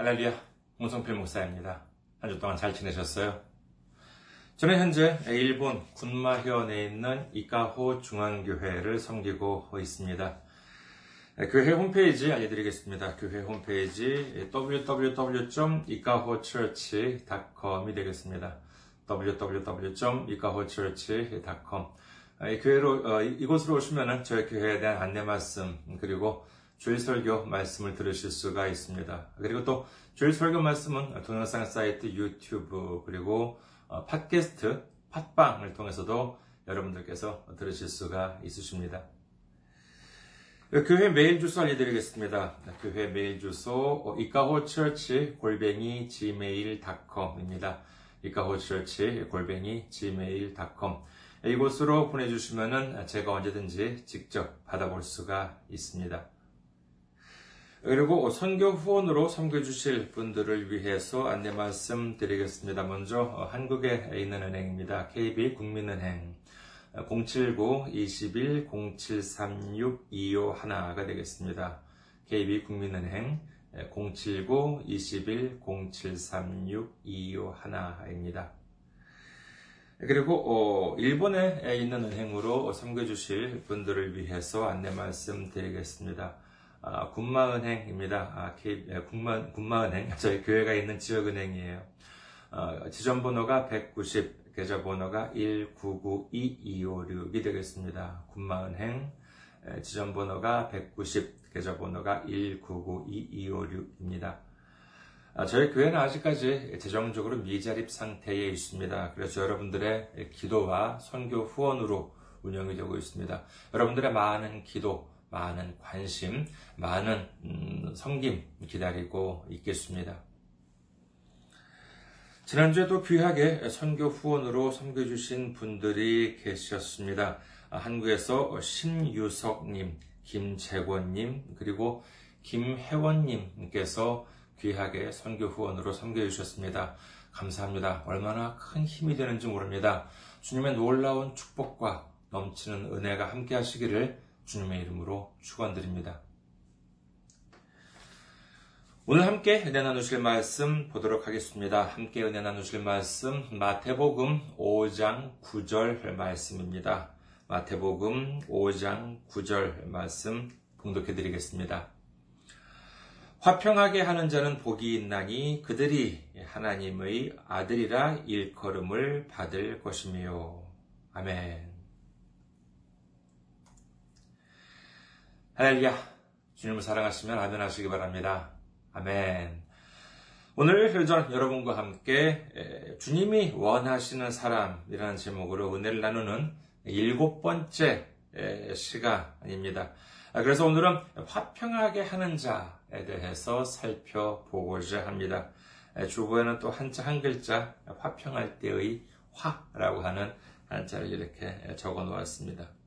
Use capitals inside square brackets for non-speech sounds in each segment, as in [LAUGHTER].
할렐루야, 홍성필 목사입니다. 한 주 동안 잘 지내셨어요? 저는 현재 일본 군마현에 있는 이카호 중앙교회를 섬기고 있습니다. 교회 홈페이지 알려드리겠습니다. 교회 홈페이지 www.ikahochurch.com이 되겠습니다. www.ikahochurch.com 이 교회로 이곳으로 오시면은 저희 교회에 대한 안내 말씀 그리고 주일 설교 말씀을 들으실 수가 있습니다. 그리고 또 주일 설교 말씀은 동영상 사이트 유튜브 그리고 팟캐스트 팟빵을 통해서도 여러분들께서 들으실 수가 있으십니다. 교회 메일 주소 알려드리겠습니다. 교회 메일 주소 이카호처치 골뱅이 gmail.com입니다. 이카호처치 골뱅이 gmail.com 이곳으로 보내주시면 제가 언제든지 직접 받아볼 수가 있습니다. 그리고 선교 후원으로 섬겨주실 분들을 위해서 안내 말씀 드리겠습니다. 먼저 한국에 있는 은행입니다. KB 국민은행 079-21-0736-251가 되겠습니다. KB 국민은행 079-21-0736-251입니다. 그리고 일본에 있는 은행으로 섬겨주실 분들을 위해서 안내 말씀 드리겠습니다. 아, 군마은행입니다. 아, K, 군마, 군마은행. [LAUGHS] 저희 교회가 있는 지역은행이에요. 아, 지점번호가 190, 계좌번호가 1992256이 되겠습니다. 군마은행, 지점번호가 190, 계좌번호가 1992256입니다. 아, 저희 교회는 아직까지 재정적으로 미자립 상태에 있습니다. 그래서 여러분들의 기도와 선교 후원으로 운영이 되고 있습니다. 여러분들의 많은 기도, 많은 관심, 많은 음, 섬김 기다리고 있겠습니다. 지난주에도 귀하게 선교 후원으로 섬겨주신 분들이 계셨습니다. 한국에서 신유석님, 김재권님, 그리고 김혜원님께서 귀하게 선교 후원으로 섬겨주셨습니다. 감사합니다. 얼마나 큰 힘이 되는지 모릅니다. 주님의 놀라운 축복과 넘치는 은혜가 함께 하시기를 주님의 이름으로 축원드립니다. 오늘 함께 은혜 나누실 말씀 보도록 하겠습니다. 함께 은혜 나누실 말씀 마태복음 5장 9절 말씀입니다. 마태복음 5장 9절 말씀 봉독해 드리겠습니다. 화평하게 하는 자는 복이 있나니 그들이 하나님의 아들이라 일컬음을 받을 것이며 아멘. 할렐루야. 주님을 사랑하시면 아멘 하시기 바랍니다. 아멘. 오늘 전 여러분과 함께 주님이 원하시는 사람이라는 제목으로 은혜를 나누는 일곱 번째 시간입니다. 그래서 오늘은 화평하게 하는 자에 대해서 살펴보고자 합니다. 주보에는 또 한자 한 글자 화평할 때의 화라고 하는 한자를 이렇게 적어 놓았습니다.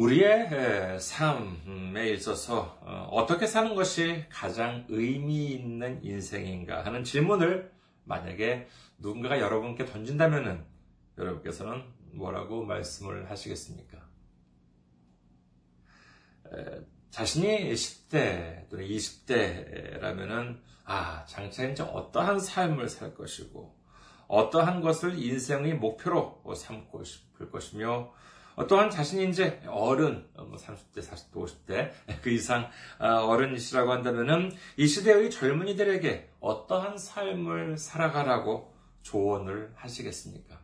우리의 삶에 있어서 어떻게 사는 것이 가장 의미 있는 인생인가 하는 질문을 만약에 누군가가 여러분께 던진다면 여러분께서는 뭐라고 말씀을 하시겠습니까? 자신이 10대 또는 20대라면은 아 장차 이제 어떠한 삶을 살 것이고 어떠한 것을 인생의 목표로 삼고 싶을 것이며 또한 자신이 이제 어른, 30대, 40대, 50대, 그 이상 어른이시라고 한다면은 이 시대의 젊은이들에게 어떠한 삶을 살아가라고 조언을 하시겠습니까?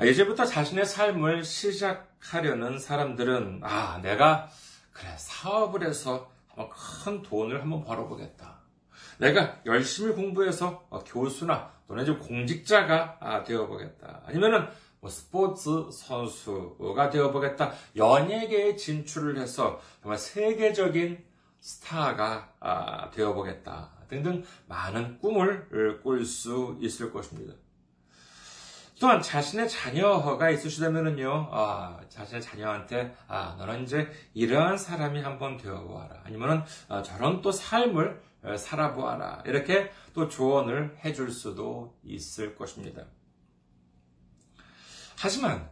예전부터 자신의 삶을 시작하려는 사람들은, 아, 내가, 그래, 사업을 해서 큰 돈을 한번 벌어보겠다. 내가 열심히 공부해서 교수나 또는 좀 공직자가 되어보겠다. 아니면은 뭐 스포츠 선수가 되어보겠다. 연예계에 진출을 해서 정말 세계적인 스타가 되어보겠다. 등등 많은 꿈을 꿀 수 있을 것입니다. 또한 자신의 자녀가 있으시다면은요, 아, 자신의 자녀한테, 아, 너는 이제 이러한 사람이 한번 되어보아라. 아니면은, 아, 저런 또 삶을 살아보아라. 이렇게 또 조언을 해줄 수도 있을 것입니다. 하지만,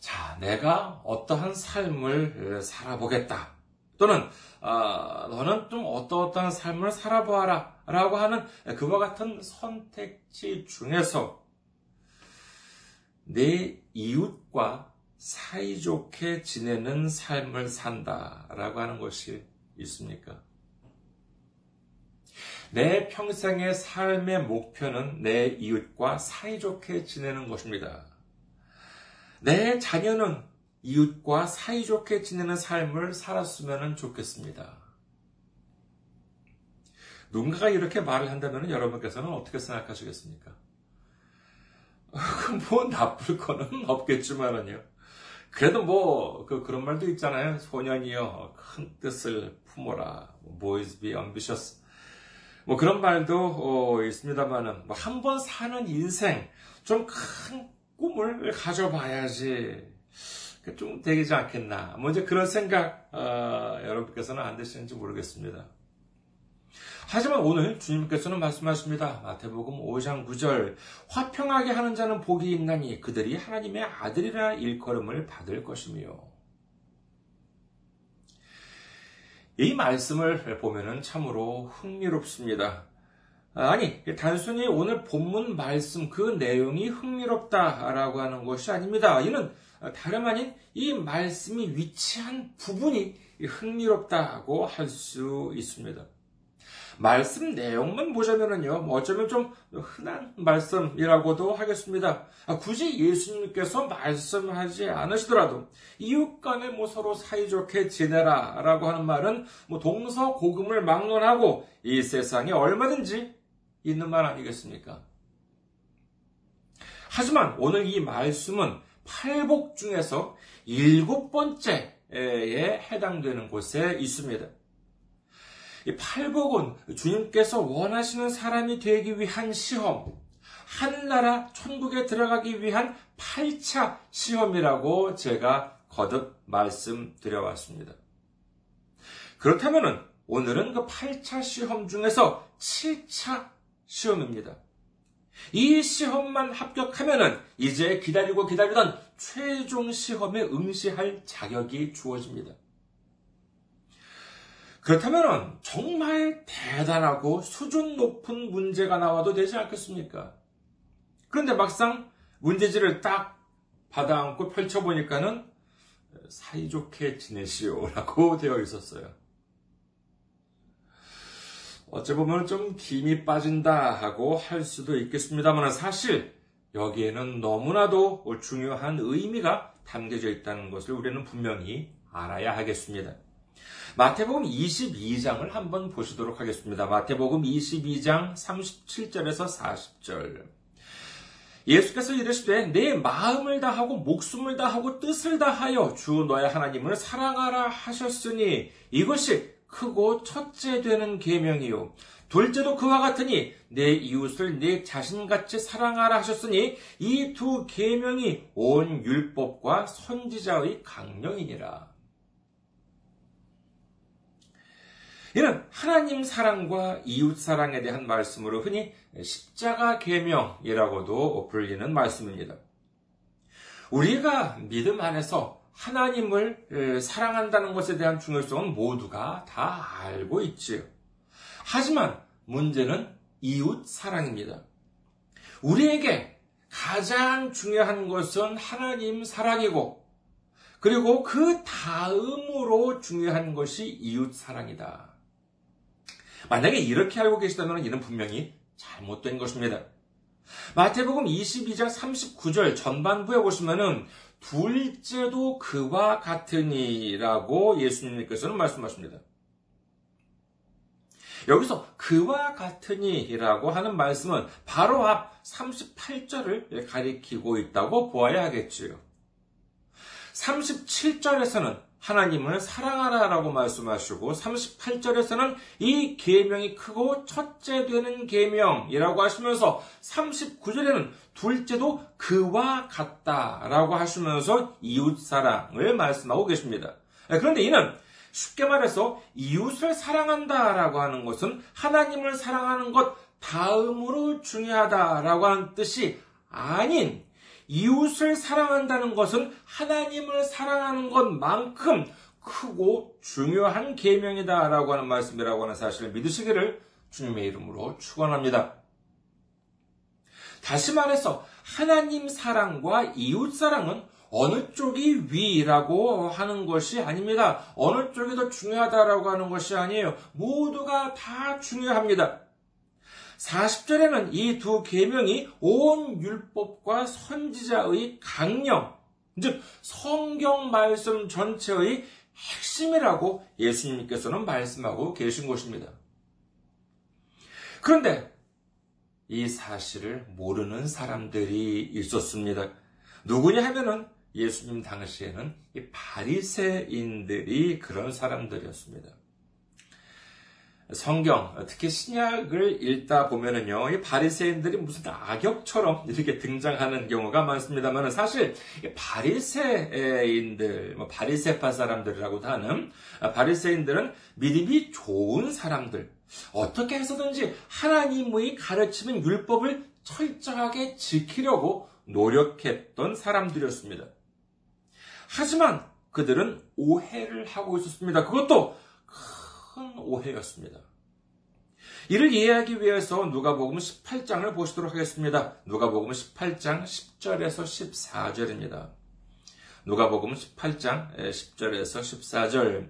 자, 내가 어떠한 삶을 살아보겠다. 또는 아, 너는 좀 어떠어떠한 삶을 살아보아라 라고 하는 그와 같은 선택지 중에서 내 이웃과 사이좋게 지내는 삶을 산다라고 하는 것이 있습니까? 내 평생의 삶의 목표는 내 이웃과 사이좋게 지내는 것입니다. 내 자녀는 이웃과 사이좋게 지내는 삶을 살았으면 좋겠습니다. 누군가가 이렇게 말을 한다면 여러분께서는 어떻게 생각하시겠습니까? [LAUGHS] 뭐 나쁠 거는 없겠지만은요. 그래도 뭐, 그, 그런 말도 있잖아요. 소년이여, 큰 뜻을 품어라. Boys be ambitious. 뭐 그런 말도 어, 있습니다만은, 뭐 한 번 사는 인생, 좀 큰 꿈을 가져봐야지. 좀 되지 않겠나. 뭐 이제 그런 생각, 어, 여러분께서는 안 되시는지 모르겠습니다. 하지만 오늘 주님께서는 말씀하십니다. 마태복음 5장 9절 화평하게 하는 자는 복이 있나니 그들이 하나님의 아들이라 일컬음을 받을 것이며 이 말씀을 보면은 참으로 흥미롭습니다. 아니, 단순히 오늘 본문 말씀 그 내용이 흥미롭다라고 하는 것이 아닙니다. 이는 다름 아닌 이 말씀이 위치한 부분이 흥미롭다고 할 수 있습니다. 말씀 내용만 보자면은요, 뭐 어쩌면 좀 흔한 말씀이라고도 하겠습니다. 아, 굳이 예수님께서 말씀하지 않으시더라도 이웃 간에 뭐 서로 사이좋게 지내라 라고 하는 말은 뭐 동서 고금을 막론하고 이 세상에 얼마든지 있는 말 아니겠습니까? 하지만 오늘 이 말씀은 팔복 중에서 일곱 번째에 해당되는 곳에 있습니다. 이 팔복은 주님께서 원하시는 사람이 되기 위한 시험, 한나라 천국에 들어가기 위한 8차 시험이라고 제가 거듭 말씀드려왔습니다. 그렇다면 오늘은 그 8차 시험 중에서 7차 시험입니다. 이 시험만 합격하면 이제 기다리고 기다리던 최종 시험에 응시할 자격이 주어집니다. 그렇다면 정말 대단하고 수준 높은 문제가 나와도 되지 않겠습니까? 그런데 막상 문제지를 딱 받아 안고 펼쳐보니까는 사이좋게 지내시오라고 [LAUGHS] 되어 있었어요. 어찌 보면 좀 김이 빠진다 하고 할 수도 있겠습니다만 사실 여기에는 너무나도 중요한 의미가 담겨져 있다는 것을 우리는 분명히 알아야 하겠습니다. 마태복음 22장을 한번 보시도록 하겠습니다. 마태복음 22장 37절에서 40절. 예수께서 이르시되 내 마음을 다하고 목숨을 다하고 뜻을 다하여 주 너의 하나님을 사랑하라 하셨으니 이것이 크고 첫째 되는 계명이요 둘째도 그와 같으니 내 이웃을 내 자신같이 사랑하라 하셨으니 이 두 계명이 온 율법과 선지자의 강령이니라. 이는 하나님 사랑과 이웃 사랑에 대한 말씀으로 흔히 십자가 계명이라고도 불리는 말씀입니다. 우리가 믿음 안에서 하나님을 사랑한다는 것에 대한 중요성은 모두가 다 알고 있지요. 하지만 문제는 이웃 사랑입니다. 우리에게 가장 중요한 것은 하나님 사랑이고, 그리고 그 다음으로 중요한 것이 이웃 사랑이다. 만약에 이렇게 알고 계시다면 이는 분명히 잘못된 것입니다. 마태복음 22장 39절 전반부에 보시면은 둘째도 그와 같으니라고 예수님께서는 말씀하십니다. 여기서 그와 같으니라고 하는 말씀은 바로 앞 38절을 가리키고 있다고 보아야 하겠지요. 37절에서는 하나님을 사랑하라라고 말씀하시고 38절에서는 이 계명이 크고 첫째 되는 계명이라고 하시면서 39절에는 둘째도 그와 같다라고 하시면서 이웃 사랑을 말씀하고 계십니다. 네, 그런데 이는 쉽게 말해서 이웃을 사랑한다라고 하는 것은 하나님을 사랑하는 것 다음으로 중요하다라고 하는 뜻이 아닌 이웃을 사랑한다는 것은 하나님을 사랑하는 것만큼 크고 중요한 계명이다라고 하는 말씀이라고 하는 사실을 믿으시기를 주님의 이름으로 축원합니다. 다시 말해서 하나님 사랑과 이웃 사랑은 어느 쪽이 위라고 하는 것이 아닙니다. 어느 쪽이 더 중요하다라고 하는 것이 아니에요. 모두가 다 중요합니다. 40절에는 이 두 계명이 온 율법과 선지자의 강령, 즉 성경 말씀 전체의 핵심이라고 예수님께서는 말씀하고 계신 것입니다. 그런데 이 사실을 모르는 사람들이 있었습니다. 누구냐 하면은 예수님 당시에는 이 바리새인들이 그런 사람들이었습니다. 성경, 특히 신약을 읽다 보면은요, 이 바리새인들이 무슨 악역처럼 [LAUGHS] 이렇게 등장하는 경우가 많습니다만 사실 바리새인들, 뭐 바리새파 사람들이라고도 하는 바리새인들은 믿음이 좋은 사람들, 어떻게 해서든지 하나님의 가르치는 율법을 철저하게 지키려고 노력했던 사람들이었습니다. 하지만 그들은 오해를 하고 있었습니다. 그것도 큰 오해였습니다. 이를 이해하기 위해서 누가복음 18장을 보시도록 하겠습니다. 누가복음 18장 10절에서 14절입니다. 누가복음 18장 10절에서 14절.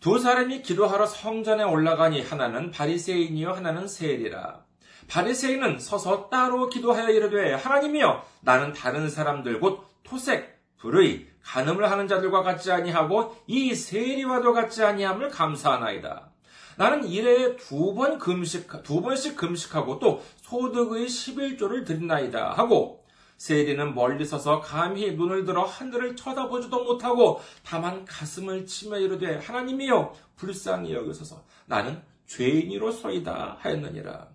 두 사람이 기도하러 성전에 올라가니 하나는 바리새인이요 하나는 세리라. 바리새인은 서서 따로 기도하여 이르되 하나님이여 나는 다른 사람들 곧 토색, 불의, 간음을 하는 자들과 같지 아니하고 이 세리와도 같지 아니함을 감사하나이다. 나는 일에 두 번 금식, 두 번씩 금식하고 또 소득의 11조를 드린나이다. 하고 세리는 멀리 서서 감히 눈을 들어 하늘을 쳐다보지도 못하고 다만 가슴을 치며 이르되 하나님이여 불쌍히 여기소서 나는 죄인이로서이다 하였느니라.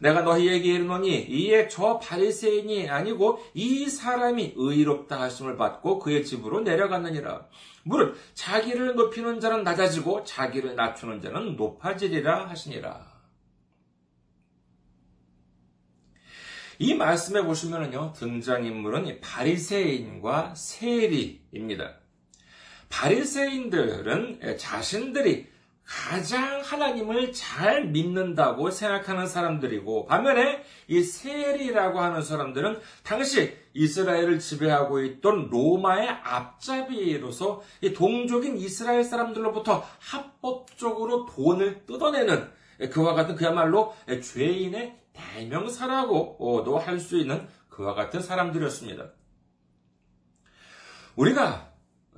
내가 너희에게 이르노니 이에 저 바리새인이 아니고 이 사람이 의롭다 하심을 받고 그의 집으로 내려갔느니라. 무릇 자기를 높이는 자는 낮아지고 자기를 낮추는 자는 높아지리라 하시니라. 이 말씀에 보시면은요 등장인물은 바리새인과 세리입니다. 바리새인들은 자신들이 가장 하나님을 잘 믿는다고 생각하는 사람들이고 반면에 이 세리라고 하는 사람들은 당시 이스라엘을 지배하고 있던 로마의 앞잡이로서 이 동족인 이스라엘 사람들로부터 합법적으로 돈을 뜯어내는 그와 같은 그야말로 죄인의 대명사라고도 할 수 있는 그와 같은 사람들이었습니다. 우리가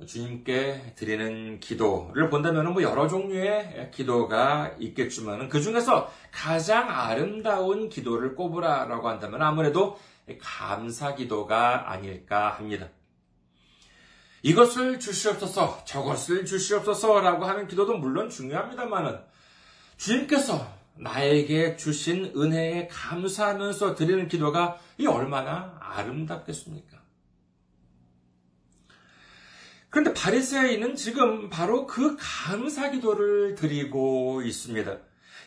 주님께 드리는 기도를 본다면 뭐 여러 종류의 기도가 있겠지만 그 중에서 가장 아름다운 기도를 꼽으라라고 한다면 아무래도 감사 기도가 아닐까 합니다. 이것을 주시옵소서, 저것을 주시옵소서라고 하는 기도도 물론 중요합니다만은 주님께서 나에게 주신 은혜에 감사하면서 드리는 기도가 이 얼마나 아름답겠습니까? 그런데 바리새인은 지금 바로 그 감사 기도를 드리고 있습니다.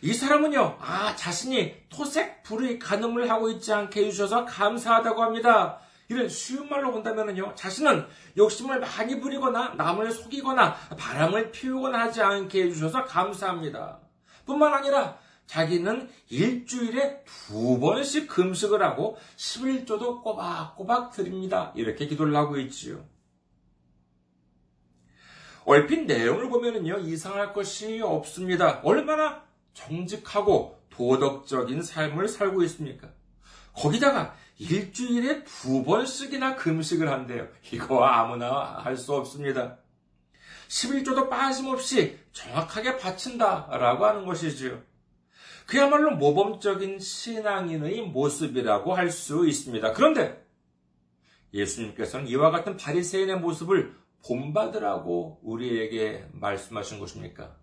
이 사람은요, 아, 자신이 토색 불의 간음을 하고 있지 않게 해주셔서 감사하다고 합니다. 이런 쉬운 말로 본다면요, 자신은 욕심을 많이 부리거나 남을 속이거나 바람을 피우거나 하지 않게 해주셔서 감사합니다. 뿐만 아니라 자기는 일주일에 두 번씩 금식을 하고 11조도 꼬박꼬박 드립니다. 이렇게 기도를 하고 있지요. 얼핏 내용을 보면은요, 이상할 것이 없습니다. 얼마나 정직하고 도덕적인 삶을 살고 있습니까? 거기다가 일주일에 두 번씩이나 금식을 한대요. 이거 아무나 할 수 없습니다. 11조도 빠짐없이 정확하게 바친다라고 하는 것이지요. 그야말로 모범적인 신앙인의 모습이라고 할 수 있습니다. 그런데 예수님께서는 이와 같은 바리새인의 모습을 본받으라고 우리에게 말씀하신 것입니까?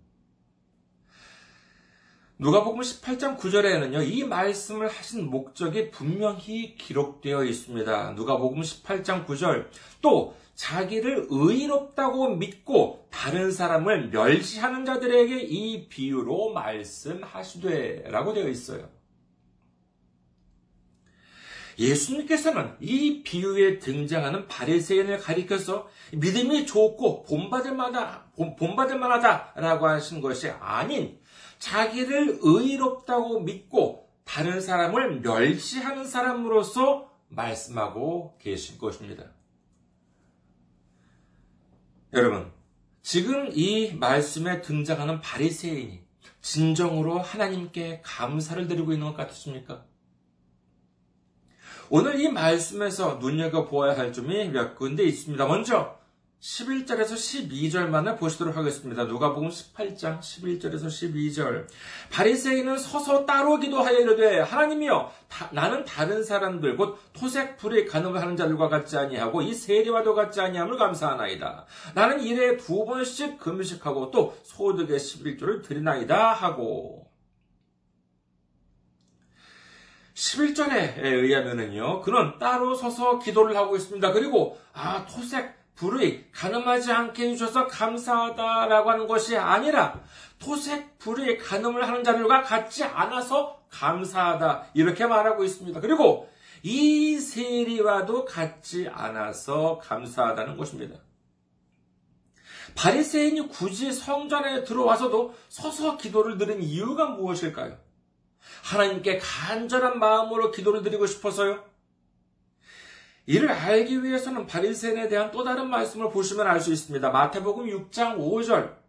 누가복음 18장 9절에는요. 이 말씀을 하신 목적이 분명히 기록되어 있습니다. 누가복음 18장 9절. 또 자기를 의롭다고 믿고 다른 사람을 멸시하는 자들에게 이 비유로 말씀하시되라고 되어 있어요. 예수님께서는 이 비유에 등장하는 바리새인을 가리켜서 믿음이 좋고 본받을 만하다, 본받을 만하다라고 하신 것이 아닌 자기를 의롭다고 믿고 다른 사람을 멸시하는 사람으로서 말씀하고 계신 것입니다. 여러분, 지금 이 말씀에 등장하는 바리새인이 진정으로 하나님께 감사를 드리고 있는 것 같으십니까? 오늘 이 말씀에서 눈여겨보아야 할 점이 몇 군데 있습니다. 먼저, 11절에서 12절만을 보시도록 하겠습니다. 누가복음 18장 11절에서 12절. 바리새인은 서서 따로 기도하여 이르되 하나님이여 다, 나는 다른 사람들 곧 토색 불의 간음을 하는 자들과 같지 아니하고 이 세리와도 같지 아니함을 감사하나이다. 나는 일에 두 번씩 금식하고 또 소득의 11조를 드리나이다 하고 11절에 의하면은요, 그는 따로 서서 기도를 하고 있습니다. 그리고, 아, 토색, 불의 가늠하지 않게 해주셔서 감사하다라고 하는 것이 아니라 토색 불의 가늠을 하는 자들과 같지 않아서 감사하다 이렇게 말하고 있습니다. 그리고 이 세리와도 같지 않아서 감사하다는 것입니다. 바리새인이 굳이 성전에 들어와서도 서서 기도를 드린 이유가 무엇일까요? 하나님께 간절한 마음으로 기도를 드리고 싶어서요? 이를 알기 위해서는 바리새인에 대한 또 다른 말씀을 보시면 알 수 있습니다. 마태복음 6장 5절.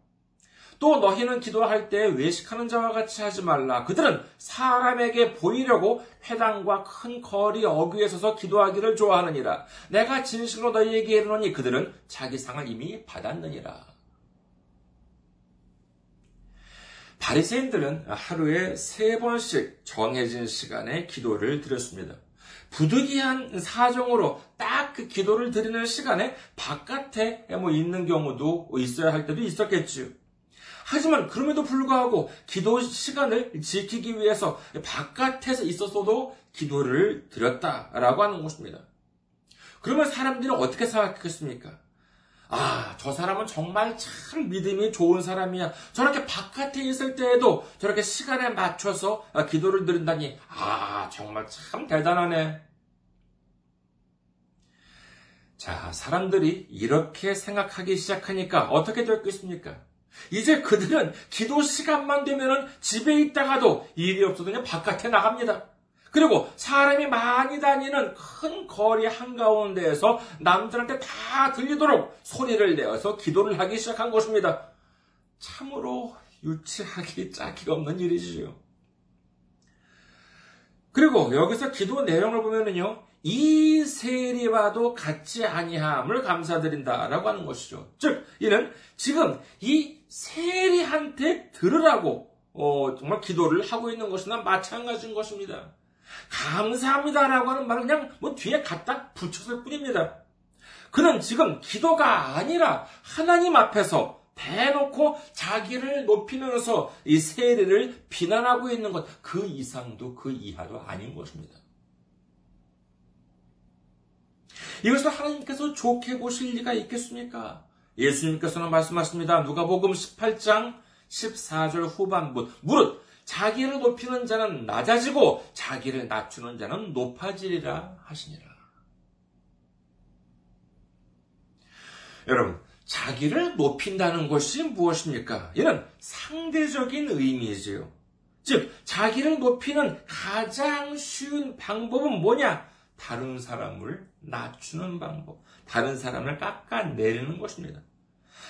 또 너희는 기도할 때 외식하는 자와 같이 하지 말라. 그들은 사람에게 보이려고 회당과 큰 거리 어귀에 서서 기도하기를 좋아하느니라. 내가 진실로 너희에게 이르노니 그들은 자기 상을 이미 받았느니라. 바리새인들은 하루에 세 번씩 정해진 시간에 기도를 드렸습니다. 부득이한 사정으로 딱 그 기도를 드리는 시간에 바깥에 뭐 있는 경우도 있어야 할 때도 있었겠지요. 하지만 그럼에도 불구하고 기도 시간을 지키기 위해서 바깥에서 있었어도 기도를 드렸다라고 하는 것입니다. 그러면 사람들이 어떻게 생각했겠습니까? 아, 저 사람은 정말 참 믿음이 좋은 사람이야. 저렇게 바깥에 있을 때에도 저렇게 시간에 맞춰서 기도를 드린다니, 아, 정말 참 대단하네. 자, 사람들이 이렇게 생각하기 시작하니까 어떻게 됐겠습니까? 이제 그들은 기도 시간만 되면은 집에 있다가도 일이 없어도 그냥 바깥에 나갑니다. 그리고 사람이 많이 다니는 큰 거리 한가운데에서 남들한테 다 들리도록 소리를 내어서 기도를 하기 시작한 것입니다. 참으로 유치하기 [LAUGHS] 짝이 없는 일이지요. 그리고 여기서 기도 내용을 보면은요, 이 세리와도 같지 아니함을 감사드린다라고 하는 것이죠. 즉, 이는 지금 이 세리한테 들으라고 어, 정말 기도를 하고 있는 것이나 마찬가지인 것입니다. 감사합니다라고 하는 말은 그냥 뭐 뒤에 갖다 붙였을 뿐입니다. 그는 지금 기도가 아니라 하나님 앞에서 대놓고 자기를 높이면서 이 세례를 비난하고 있는 것, 그 이상도 그 이하도 아닌 것입니다. 이것을 하나님께서 좋게 보실 리가 있겠습니까? 예수님께서는 말씀하십니다. 누가복음 18장 14절 후반부 무릇 자기를 높이는 자는 낮아지고 자기를 낮추는 자는 높아지리라 하시니라. 여러분, 자기를 높인다는 것이 무엇입니까? 이는 상대적인 의미이지요. 즉, 자기를 높이는 가장 쉬운 방법은 뭐냐? 다른 사람을 낮추는 방법, 다른 사람을 깎아내리는 것입니다.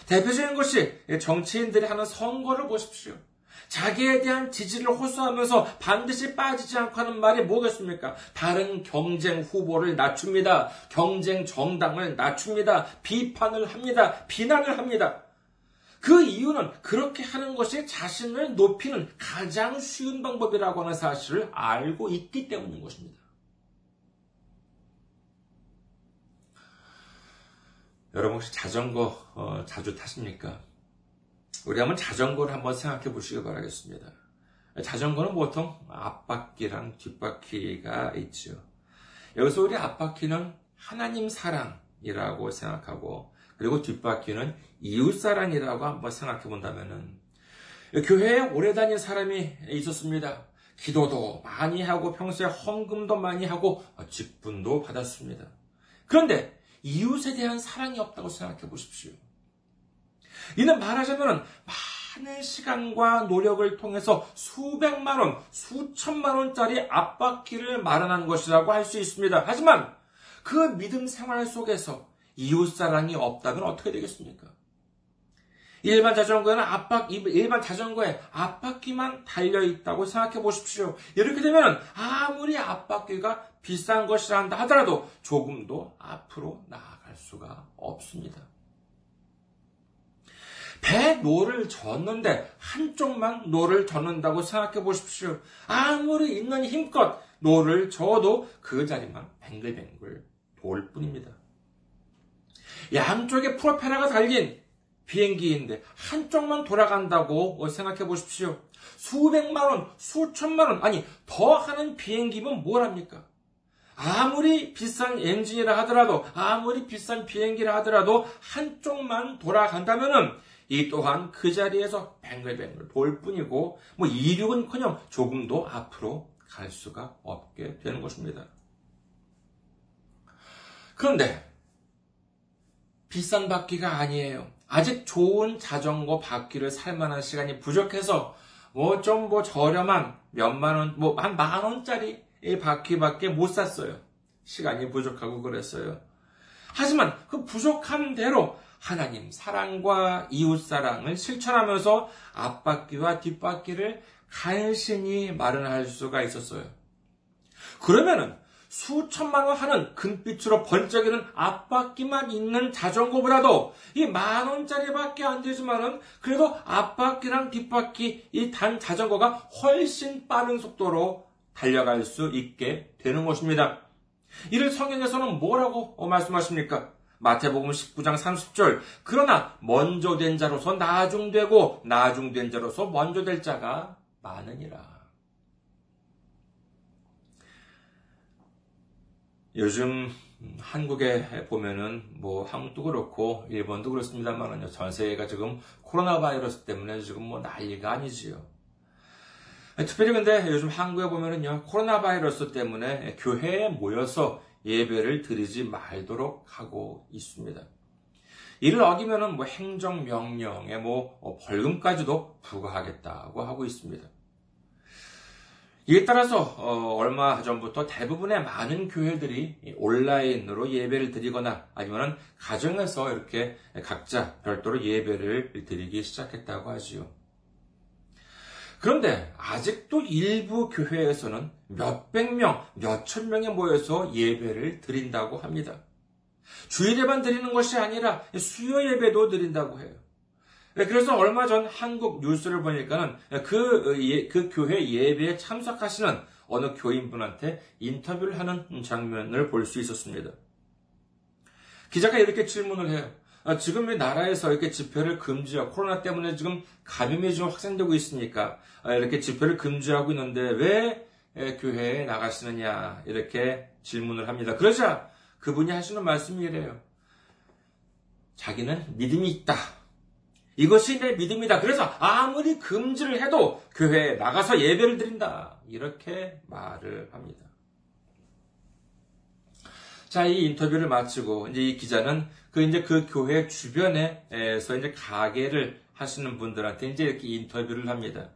대표적인 것이 정치인들이 하는 선거를 보십시오. 자기에 대한 지지를 호소하면서 반드시 빠지지 않고 하는 말이 뭐겠습니까? 다른 경쟁 후보를 낮춥니다. 경쟁 정당을 낮춥니다. 비판을 합니다. 비난을 합니다. 그 이유는 그렇게 하는 것이 자신을 높이는 가장 쉬운 방법이라고 하는 사실을 알고 있기 때문인 것입니다. 여러분 혹시 자전거 어, 자주 타십니까? 우리 한번 자전거를 한번 생각해 보시기 바라겠습니다. 자전거는 보통 앞바퀴랑 뒷바퀴가 있죠. 여기서 우리 앞바퀴는 하나님 사랑이라고 생각하고 그리고 뒷바퀴는 이웃 사랑이라고 한번 생각해 본다면은 교회에 오래 다닌 사람이 있었습니다. 기도도 많이 하고 평소에 헌금도 많이 하고 직분도 받았습니다. 그런데 이웃에 대한 사랑이 없다고 생각해 보십시오. 이는 말하자면 많은 시간과 노력을 통해서 수백만 원, 수천만 원짜리 앞바퀴를 마련한 것이라고 할 수 있습니다. 하지만 그 믿음 생활 속에서 이웃사랑이 없다면 어떻게 되겠습니까? 일반 자전거에는 앞바, 일반 자전거에 앞바퀴만 달려있다고 생각해 보십시오. 이렇게 되면 아무리 앞바퀴가 비싼 것이라 한다 하더라도 조금도 앞으로 나아갈 수가 없습니다. 배 노를 젓는데 한쪽만 노를 젓는다고 생각해 보십시오. 아무리 있는 힘껏 노를 저어도 그 자리만 뱅글뱅글 돌 뿐입니다. 양쪽에 프로펠러가 달린 비행기인데 한쪽만 돌아간다고 생각해 보십시오. 수백만 원, 수천만 원, 아니 더 하는 비행기면 뭘 합니까? 아무리 비싼 엔진이라 하더라도, 아무리 비싼 비행기라 하더라도 한쪽만 돌아간다면은 이 또한 그 자리에서 뱅글뱅글 돌 뿐이고, 뭐 이륙은커녕 조금도 앞으로 갈 수가 없게 되는 것입니다. 그런데 비싼 바퀴가 아니에요. 아직 좋은 자전거 바퀴를 살 만한 시간이 부족해서 뭐 좀뭐 뭐 저렴한 몇만 원, 뭐 한 만 원짜리 바퀴밖에 못 샀어요. 시간이 부족하고 그랬어요. 하지만 그 부족한 대로 하나님 사랑과 이웃 사랑을 실천하면서 앞바퀴와 뒷바퀴를 간신히 마련할 수가 있었어요. 그러면은 수천만 원 하는 금빛으로 번쩍이는 앞바퀴만 있는 자전거보다도 이 만 원짜리밖에 안 되지만은 그래도 앞바퀴랑 뒷바퀴 이 단 자전거가 훨씬 빠른 속도로 달려갈 수 있게 되는 것입니다. 이를 성경에서는 뭐라고 말씀하십니까? 마태복음 19장 30절. 그러나 먼저 된 자로서 나중되고 나중된 자로서 먼저 될 자가 많으니라. 요즘 한국에 보면은 뭐 한국도 그렇고 일본도 그렇습니다만은요 전 세계가 지금 코로나 바이러스 때문에 지금 뭐 난리가 아니지요. 특별히 근데 요즘 한국에 보면은요 코로나 바이러스 때문에 교회에 모여서 예배를 드리지 말도록 하고 있습니다. 이를 어기면은 뭐 행정 명령에 뭐 벌금까지도 부과하겠다고 하고 있습니다. 이에 따라서 어, 얼마 전부터 대부분의 많은 교회들이 온라인으로 예배를 드리거나 아니면 가정에서 이렇게 각자 별도로 예배를 드리기 시작했다고 하지요. 그런데 아직도 일부 교회에서는 몇백 명, 몇천 명이 모여서 예배를 드린다고 합니다. 주일에만 드리는 것이 아니라 수요 예배도 드린다고 해요. 네, 그래서 얼마 전 한국 뉴스를 보니까는 그, 예, 그 교회 예배에 참석하시는 어느 교인분한테 인터뷰를 하는 장면을 볼 수 있었습니다. 기자가 이렇게 질문을 해요. 아, 지금 이 나라에서 이렇게 집회를 금지하고 코로나 때문에 지금 감염이 좀 확산되고 있으니까 아, 이렇게 집회를 금지하고 있는데 왜 교회에 나가시느냐 이렇게 질문을 합니다. 그러자 그분이 하시는 말씀이 이래요. 자기는 믿음이 있다. 이것이 내 믿음이다. 그래서 아무리 금지를 해도 교회에 나가서 예배를 드린다. 이렇게 말을 합니다. 자, 이 인터뷰를 마치고 이제 이 기자는 그 이제 그 교회 주변에서 이제 가게를 하시는 분들한테 이제 이렇게 인터뷰를 합니다.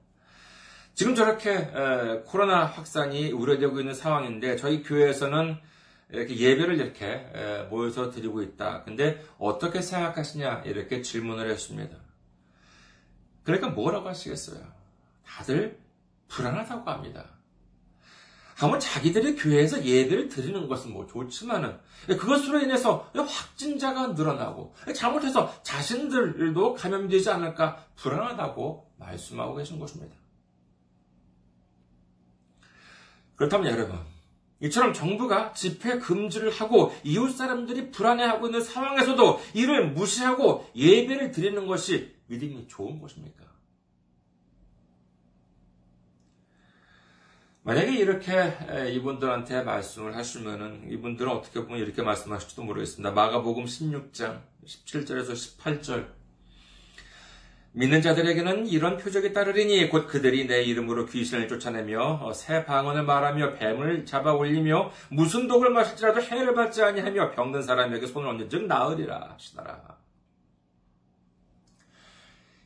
지금 저렇게 코로나 확산이 우려되고 있는 상황인데 저희 교회에서는 이렇게 예배를 이렇게 모여서 드리고 있다. 근데 어떻게 생각하시냐 이렇게 질문을 했습니다. 그러니까 뭐라고 하시겠어요? 다들 불안하다고 합니다. 아무 자기들의 교회에서 예배를 드리는 것은 뭐 좋지만은 그것으로 인해서 확진자가 늘어나고 잘못해서 자신들도 감염되지 않을까 불안하다고 말씀하고 계신 것입니다. 그렇다면 여러분, 이처럼 정부가 집회 금지를 하고 이웃 사람들이 불안해하고 있는 상황에서도 이를 무시하고 예배를 드리는 것이 믿음이 좋은 것입니까? 만약에 이렇게 이분들한테 말씀을 하시면은 이분들은 어떻게 보면 이렇게 말씀하실지도 모르겠습니다. 마가복음 16장 17절에서 18절 믿는 자들에게는 이런 표적이 따르리니 곧 그들이 내 이름으로 귀신을 쫓아내며 어, 새 방언을 말하며 뱀을 잡아 올리며 무슨 독을 마실지라도 해를 받지 아니하며 병든 사람에게 손을 얹은즉 나으리라 하시더라.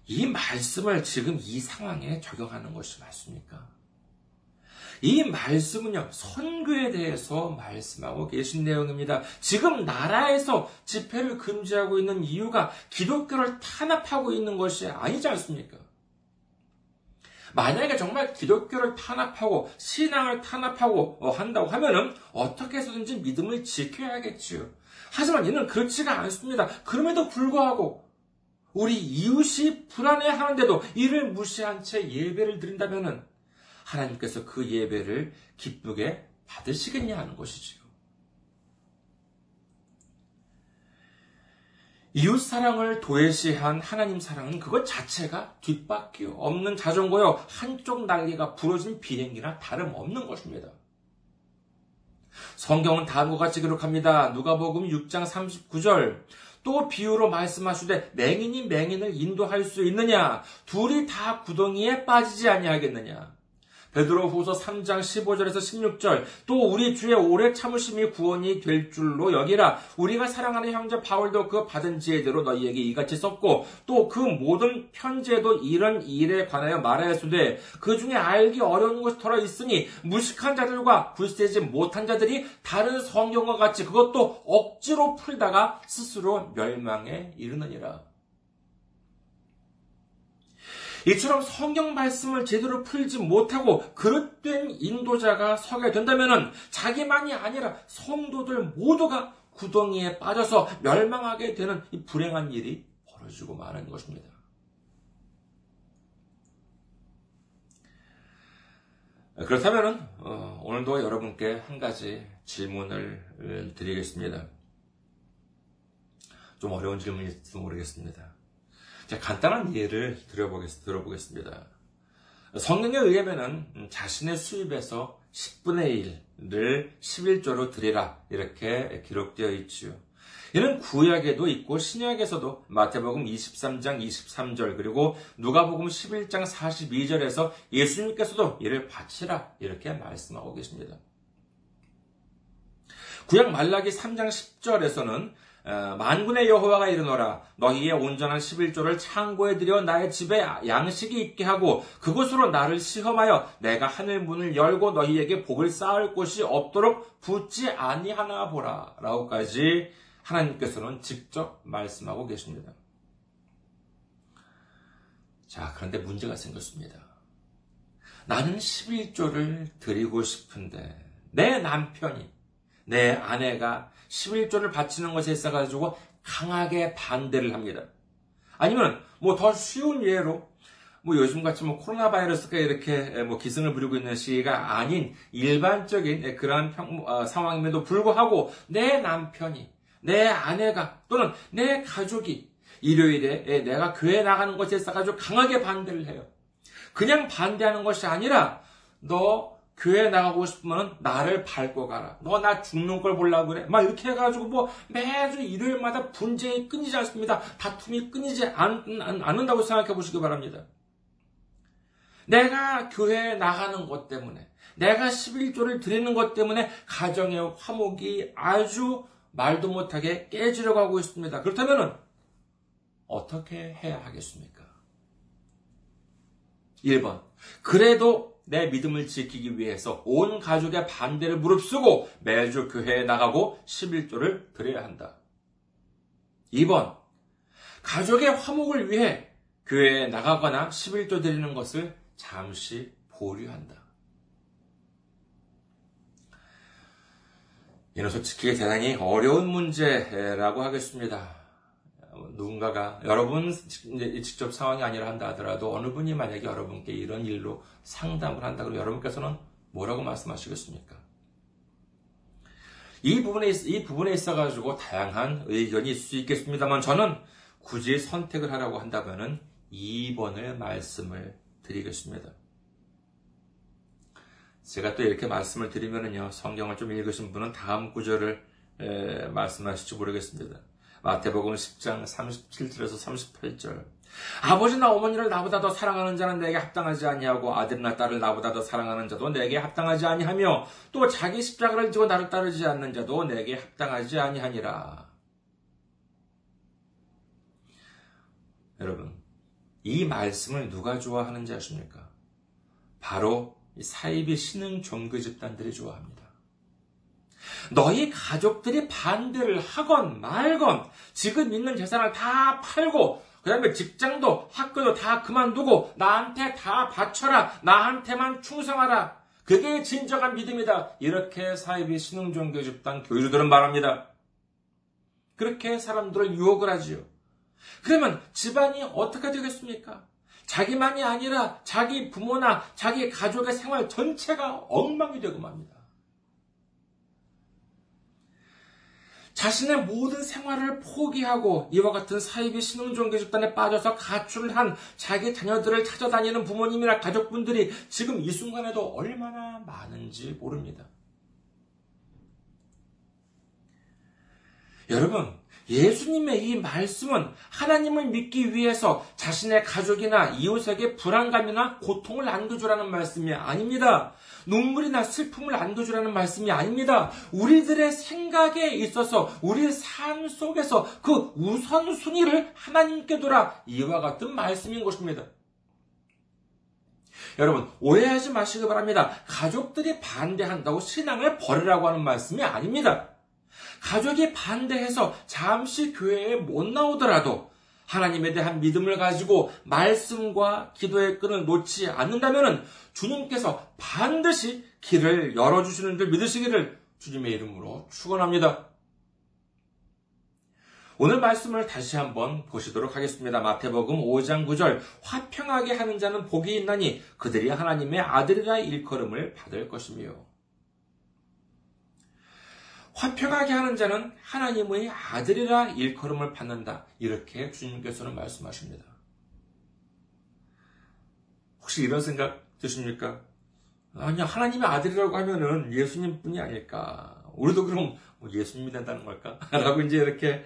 이 말씀을 지금 이 상황에 적용하는 것이 맞습니까? 이 말씀은요, 선교에 대해서 말씀하고 계신 내용입니다. 지금 나라에서 집회를 금지하고 있는 이유가 기독교를 탄압하고 있는 것이 아니지 않습니까? 만약에 정말 기독교를 탄압하고 신앙을 탄압하고 한다고 하면은 어떻게 해서든지 믿음을 지켜야겠지요. 하지만 이는 그렇지가 않습니다. 그럼에도 불구하고 우리 이웃이 불안해하는데도 이를 무시한 채 예배를 드린다면은 하나님께서 그 예배를 기쁘게 받으시겠냐 하는 것이지요. 이웃 사랑을 도외시한 하나님 사랑은 그것 자체가 뒷바퀴 없는 자전거요. 한쪽 날개가 부러진 비행기나 다름없는 것입니다. 성경은 다음과 같이 기록합니다. 누가복음 6장 39절. 또 비유로 말씀하시되 맹인이 맹인을 인도할 수 있느냐? 둘이 다 구덩이에 빠지지 아니하겠느냐? 베드로 후서 3장 15절에서 16절 또 우리 주의 오래 참으심이 구원이 될 줄로 여기라 우리가 사랑하는 형제 바울도 그 받은 지혜대로 너희에게 이같이 썼고 또 그 모든 편지에도 이런 일에 관하여 말하였으되 그 중에 알기 어려운 것이 털어 있으니 무식한 자들과 굴세지 못한 자들이 다른 성경과 같이 그것도 억지로 풀다가 스스로 멸망에 이르느니라. 이처럼 성경 말씀을 제대로 풀지 못하고 그릇된 인도자가 서게 된다면 자기만이 아니라 성도들 모두가 구덩이에 빠져서 멸망하게 되는 이 불행한 일이 벌어지고 마는 것입니다. 그렇다면 어, 오늘도 여러분께 한 가지 질문을 드리겠습니다. 좀 어려운 질문일지도 모르겠습니다. 자, 간단한 예를 들어보겠습니다. 성경에 의하면 자신의 수입에서 10분의 1을 11조로 드리라 이렇게 기록되어 있지요. 이는 구약에도 있고 신약에서도 마태복음 23장 23절 그리고 누가복음 11장 42절에서 예수님께서도 이를 바치라 이렇게 말씀하고 계십니다. 구약 말라기 3장 10절에서는 어, 만군의 여호와가 이르노라 너희의 온전한 11조를 창고에 들여 나의 집에 양식이 있게 하고 그곳으로 나를 시험하여 내가 하늘 문을 열고 너희에게 복을 쌓을 곳이 없도록 붙지 아니하나 보라 라고까지 하나님께서는 직접 말씀하고 계십니다. 자, 그런데 문제가 생겼습니다. 나는 11조를 드리고 싶은데 내 남편이 내 아내가 11조를 바치는 것에 있어 가지고 강하게 반대를 합니다. 아니면 뭐 더 쉬운 예로 뭐 요즘 같이 뭐 코로나 바이러스가 이렇게 뭐 기승을 부리고 있는 시기가 아닌 일반적인 그러한 평, 어, 상황임에도 불구하고 내 남편이 내 아내가 또는 내 가족이 일요일에 내가 교회 나가는 것에 있어 가지고 강하게 반대를 해요. 그냥 반대하는 것이 아니라 너 교회 나가고 싶으면 나를 밟고 가라. 너 나 죽는 걸 보려고 그래. 막 이렇게 해가지고 뭐 매주 일요일마다 분쟁이 끊이지 않습니다. 다툼이 끊이지 않, 않는다고 생각해 보시기 바랍니다. 내가 교회에 나가는 것 때문에, 내가 11조를 드리는 것 때문에 가정의 화목이 아주 말도 못하게 깨지려고 하고 있습니다. 그렇다면 어떻게 해야 하겠습니까? 1번. 그래도 내 믿음을 지키기 위해서 온 가족의 반대를 무릅쓰고 매주 교회에 나가고 11조를 드려야 한다. 2번. 가족의 화목을 위해 교회에 나가거나 11조 드리는 것을 잠시 보류한다. 이는 솔직히 대단히 어려운 문제라고 하겠습니다. 누군가가 여러분 직접 상황이 아니라 한다 하더라도 어느 분이 만약에 여러분께 이런 일로 상담을 한다 그러면 여러분께서는 뭐라고 말씀하시겠습니까? 이 부분에 이 부분에 있어 가지고 다양한 의견이 있을 수 있겠습니다만 저는 굳이 선택을 하라고 한다면은 2번을 말씀을 드리겠습니다. 제가 또 이렇게 말씀을 드리면은요, 성경을 좀 읽으신 분은 다음 구절을 에, 말씀하실지 모르겠습니다. 마태복음 10장 37절에서 38절. 아버지나 어머니를 나보다 더 사랑하는 자는 내게 합당하지 아니하고 아들이나 딸을 나보다 더 사랑하는 자도 내게 합당하지 아니하며 또 자기 십자가를 지고 나를 따르지 않는 자도 내게 합당하지 아니하니라. 여러분, 이 말씀을 누가 좋아하는지 아십니까? 바로 사이비 신흥 종교 집단들이 좋아합니다. 너희 가족들이 반대를 하건 말건 지금 있는 재산을 다 팔고 그 다음에 직장도 학교도 다 그만두고 나한테 다 바쳐라 나한테만 충성하라 그게 진정한 믿음이다 이렇게 사이비 신흥종교 집단 교주들은 말합니다. 그렇게 사람들을 유혹을 하지요. 그러면 집안이 어떻게 되겠습니까? 자기만이 아니라 자기 부모나 자기 가족의 생활 전체가 엉망이 되고 맙니다. 자신의 모든 생활을 포기하고 이와 같은 사이비 신흥종교 집단에 빠져서 가출을 한 자기 자녀들을 찾아다니는 부모님이나 가족분들이 지금 이 순간에도 얼마나 많은지 모릅니다. 여러분, 예수님의 이 말씀은 하나님을 믿기 위해서 자신의 가족이나 이웃에게 불안감이나 고통을 안겨주라는 말씀이 아닙니다. 눈물이나 슬픔을 안겨주라는 말씀이 아닙니다. 우리들의 생각에 있어서 우리 삶 속에서 그 우선순위를 하나님께 돌아 이와 같은 말씀인 것입니다. 여러분, 오해하지 마시기 바랍니다. 가족들이 반대한다고 신앙을 버리라고 하는 말씀이 아닙니다. 가족이 반대해서 잠시 교회에 못 나오더라도 하나님에 대한 믿음을 가지고 말씀과 기도의 끈을 놓지 않는다면 주님께서 반드시 길을 열어주시는 줄 믿으시기를 주님의 이름으로 축원합니다. 오늘 말씀을 다시 한번 보시도록 하겠습니다. 마태복음 5장 9절 화평하게 하는 자는 복이 있나니 그들이 하나님의 아들이라 일컬음을 받을 것이며 화평하게 하는 자는 하나님의 아들이라 일컬음을 받는다. 이렇게 주님께서는 말씀하십니다. 혹시 이런 생각 드십니까? 아니, 하나님의 아들이라고 하면은 예수님 뿐이 아닐까. 우리도 그럼 뭐 예수님이 된다는 걸까? [LAUGHS] 라고 이제 이렇게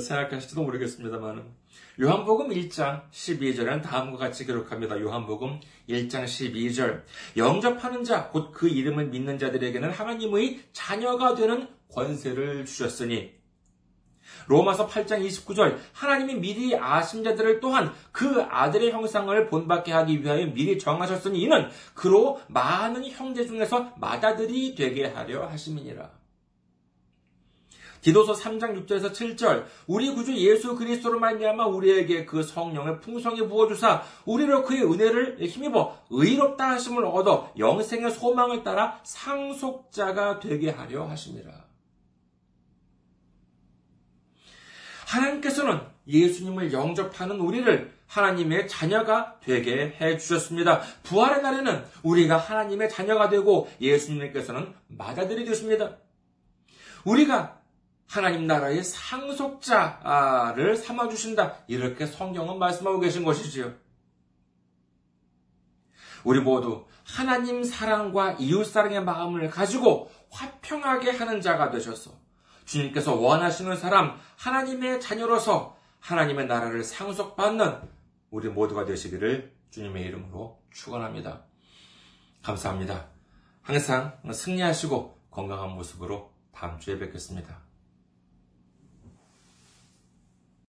생각하실지도 모르겠습니다만. 요한복음 1장 12절에는 다음과 같이 기록합니다. 요한복음 1장 12절. 영접하는 자, 곧 그 이름을 믿는 자들에게는 하나님의 자녀가 되는 권세를 주셨으니, 로마서 8장 29절 하나님이 미리 아신 자들을 또한 그 아들의 형상을 본받게 하기 위하여 미리 정하셨으니 이는 그로 많은 형제 중에서 맏아들이 되게 하려 하심이니라. 디도서 3장 6절에서 7절 우리 구주 예수 그리스도로 말미암아 우리에게 그 성령을 풍성히 부어 주사 우리로 그의 은혜를 힘입어 의롭다 하심을 얻어 영생의 소망을 따라 상속자가 되게 하려 하심이라. 하나님께서는 예수님을 영접하는 우리를 하나님의 자녀가 되게 해 주셨습니다. 부활의 날에는 우리가 하나님의 자녀가 되고 예수님께서는 맏아들이 되십니다. 우리가 하나님 나라의 상속자를 삼아주신다. 이렇게 성경은 말씀하고 계신 것이지요. 우리 모두 하나님 사랑과 이웃 사랑의 마음을 가지고 화평하게 하는 자가 되셔서 주님께서 원하시는 사람, 하나님의 자녀로서 하나님의 나라를 상속받는 우리 모두가 되시기를 주님의 이름으로 축원합니다. 감사합니다. 항상 승리하시고 건강한 모습으로 다음 주에 뵙겠습니다.